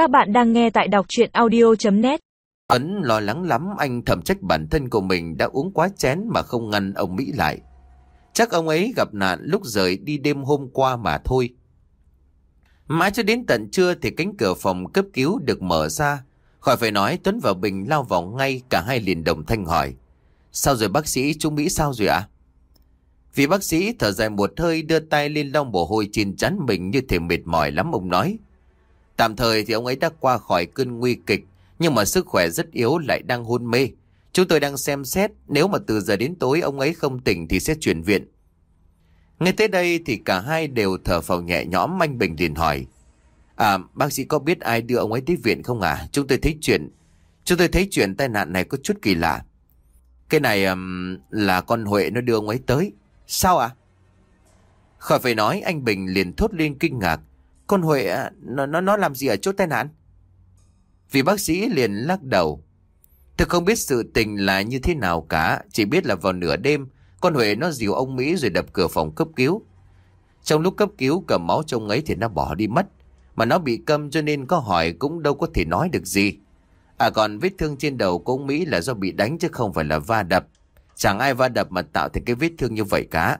Các bạn đang nghe tại đọc chuyện audio.net ấn lo lắng lắm, anh thẩm trách bản thân của mình đã uống quá chén mà không ngăn ông Mỹ lại. Chắc ông ấy gặp nạn lúc rời đi đêm hôm qua mà thôi. Mãi cho đến tận trưa thì cánh cửa phòng cấp cứu được mở ra. Khỏi phải nói Tuấn và Bình lao vào ngay cả hai liền đồng thanh hỏi. Sao rồi bác sĩ chú Mỹ sao rồi ạ? Vì bác sĩ thở dài một hơi, đưa tay lên lông bồ hôi trên chắn mình như thể mệt mỏi lắm, ông nói. Tạm thời thì ông ấy đã qua khỏi cơn nguy kịch nhưng mà sức khỏe rất yếu lại đang hôn mê. Chúng tôi đang xem xét nếu mà từ giờ đến tối ông ấy không tỉnh thì sẽ chuyển viện. Ngay tới đây thì cả hai đều thở phào nhẹ nhõm anh Bình liền hỏi. À bác sĩ có biết ai đưa ông ấy tới viện không à? Chúng tôi thấy chuyện Chúng tôi thấy chuyện tai nạn này có chút kỳ lạ. Cái này um, là con Huệ nó đưa ông ấy tới. Sao ạ? À? Khỏi phải nói anh Bình liền thốt lên kinh ngạc. Con Huệ à, nó, nó, nó làm gì ở chỗ tai nạn? Vì bác sĩ liền lắc đầu. Tôi không biết sự tình là như thế nào cả. Chỉ biết là vào nửa đêm, con Huệ nó dìu ông Mỹ rồi đập cửa phòng cấp cứu. Trong lúc cấp cứu cầm máu trong ấy thì nó bỏ đi mất. Mà nó bị câm cho nên có hỏi cũng đâu có thể nói được gì. À còn vết thương trên đầu của ông Mỹ là do bị đánh chứ không phải là va đập. Chẳng ai va đập mà tạo thành cái vết thương như vậy cả.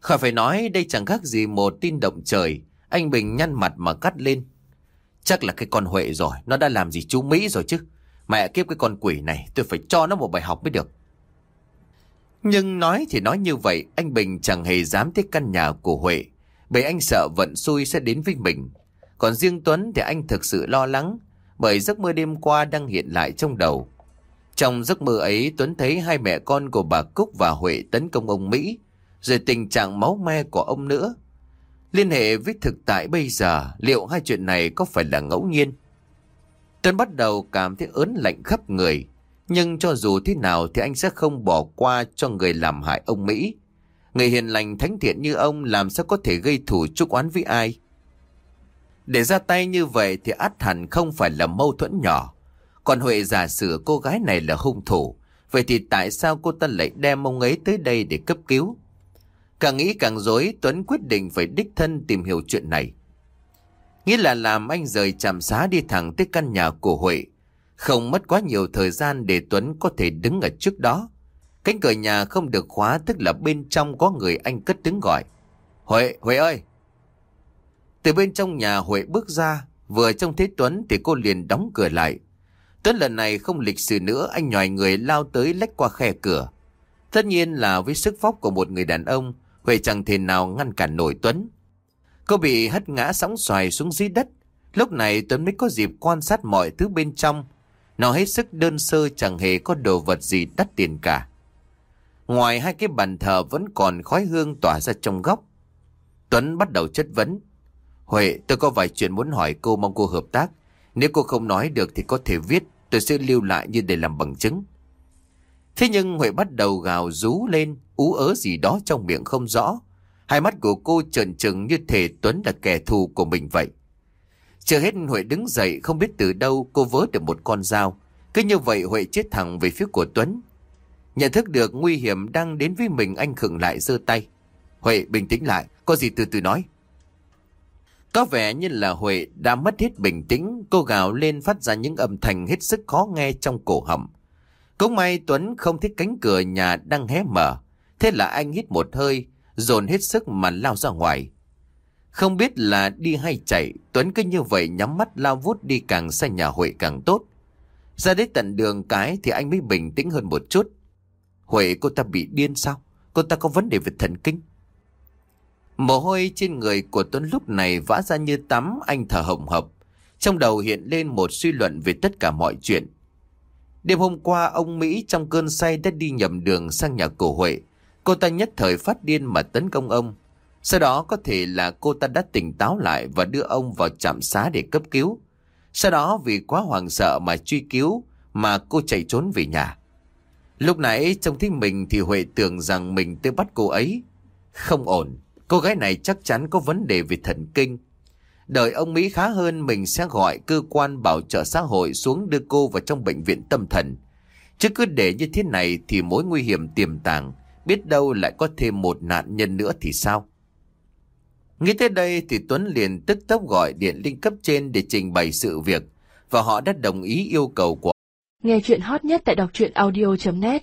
Khỏi phải nói đây chẳng khác gì một tin động trời. Anh Bình nhăn mặt mà cắt lên. Chắc là cái con Huệ rồi. Nó đã làm gì chú Mỹ rồi chứ. Mẹ kiếp cái con quỷ này, tôi phải cho nó một bài học mới được. Nhưng nói thì nói như vậy, anh Bình chẳng hề dám tới căn nhà của Huệ. Bởi anh sợ vận xui sẽ đến với mình. Còn riêng Tuấn thì anh thực sự lo lắng. Bởi giấc mơ đêm qua đang hiện lại trong đầu. Trong giấc mơ ấy, Tuấn thấy hai mẹ con của bà Cúc và Huệ tấn công ông Mỹ. Rồi tình trạng máu me của ông nữa. Liên hệ với thực tại bây giờ, liệu hai chuyện này có phải là ngẫu nhiên? Tuấn bắt đầu cảm thấy ớn lạnh khắp người. Nhưng cho dù thế nào thì anh sẽ không bỏ qua cho người làm hại ông Mỹ. Người hiền lành thánh thiện như ông làm sao có thể gây thủ chúc oán với ai? Để ra tay như vậy thì át hẳn không phải là mâu thuẫn nhỏ. Còn Huệ giả sử cô gái này là hung thủ. Vậy thì tại sao cô ta lại đem ông ấy tới đây để cấp cứu? Càng nghĩ càng dối, Tuấn quyết định phải đích thân tìm hiểu chuyện này. Nghĩa là làm anh rời trạm xá đi thẳng tới căn nhà của Huệ. Không mất quá nhiều thời gian để Tuấn có thể đứng ở trước đó. Cánh cửa nhà không được khóa tức là bên trong có người anh cất tiếng gọi. Huệ, Huệ ơi! Từ bên trong nhà Huệ bước ra, vừa trông thấy Tuấn thì cô liền đóng cửa lại. Tuấn lần này không lịch sự nữa, anh nhòi người lao tới lách qua khe cửa. Tất nhiên là với sức vóc của một người đàn ông, Huệ chẳng thể nào ngăn cản nổi Tuấn. Cô bị hất ngã sóng xoài xuống dưới đất. Lúc này Tuấn mới có dịp quan sát mọi thứ bên trong. Nó hết sức đơn sơ chẳng hề có đồ vật gì đắt tiền cả. Ngoài hai cái bàn thờ vẫn còn khói hương tỏa ra trong góc. Tuấn bắt đầu chất vấn. Huệ, tôi có vài chuyện muốn hỏi cô mong cô hợp tác. Nếu cô không nói được thì có thể viết, tôi sẽ lưu lại như để làm bằng chứng. Thế nhưng Huệ bắt đầu gào rú lên, ú ớ gì đó trong miệng không rõ. Hai mắt của cô trợn trừng như thể Tuấn là kẻ thù của mình vậy. Chưa hết Huệ đứng dậy không biết từ đâu cô vớ được một con dao. Cứ như vậy Huệ chết thẳng về phía của Tuấn. Nhận thức được nguy hiểm đang đến với mình anh khựng lại giơ tay. Huệ bình tĩnh lại, có gì từ từ nói. Có vẻ như là Huệ đã mất hết bình tĩnh, cô gào lên phát ra những âm thanh hết sức khó nghe trong cổ họng. Cũng may Tuấn không thích cánh cửa nhà đang hé mở. Thế là anh hít một hơi, dồn hết sức mà lao ra ngoài. Không biết là đi hay chạy, Tuấn cứ như vậy nhắm mắt lao vút đi càng xa nhà Huệ càng tốt. Ra đến tận đường cái thì anh mới bình tĩnh hơn một chút. Huệ cô ta bị điên sao? Cô ta có vấn đề về thần kinh. Mồ hôi trên người của Tuấn lúc này vã ra như tắm anh thở hồng hộc. Trong đầu hiện lên một suy luận về tất cả mọi chuyện. Đêm hôm qua ông Mỹ trong cơn say đã đi nhầm đường sang nhà cổ Huệ. Cô ta nhất thời phát điên mà tấn công ông. Sau đó có thể là cô ta đã tỉnh táo lại và đưa ông vào trạm xá để cấp cứu. Sau đó vì quá hoảng sợ mà truy cứu mà cô chạy trốn về nhà. Lúc nãy trông thấy mình thì Huệ tưởng rằng mình tới bắt cô ấy. Không ổn, cô gái này chắc chắn có vấn đề về thần kinh. Đợi ông Mỹ khá hơn mình sẽ gọi cơ quan bảo trợ xã hội xuống đưa cô vào trong bệnh viện tâm thần. Chứ cứ để như thế này thì mối nguy hiểm tiềm tàng, biết đâu lại có thêm một nạn nhân nữa thì sao? Nghĩ tới đây thì Tuấn liền tức tốc gọi điện linh cấp trên để trình bày sự việc và họ đã đồng ý yêu cầu của Nghe chuyện hot nhất tại đọc truyện audio.net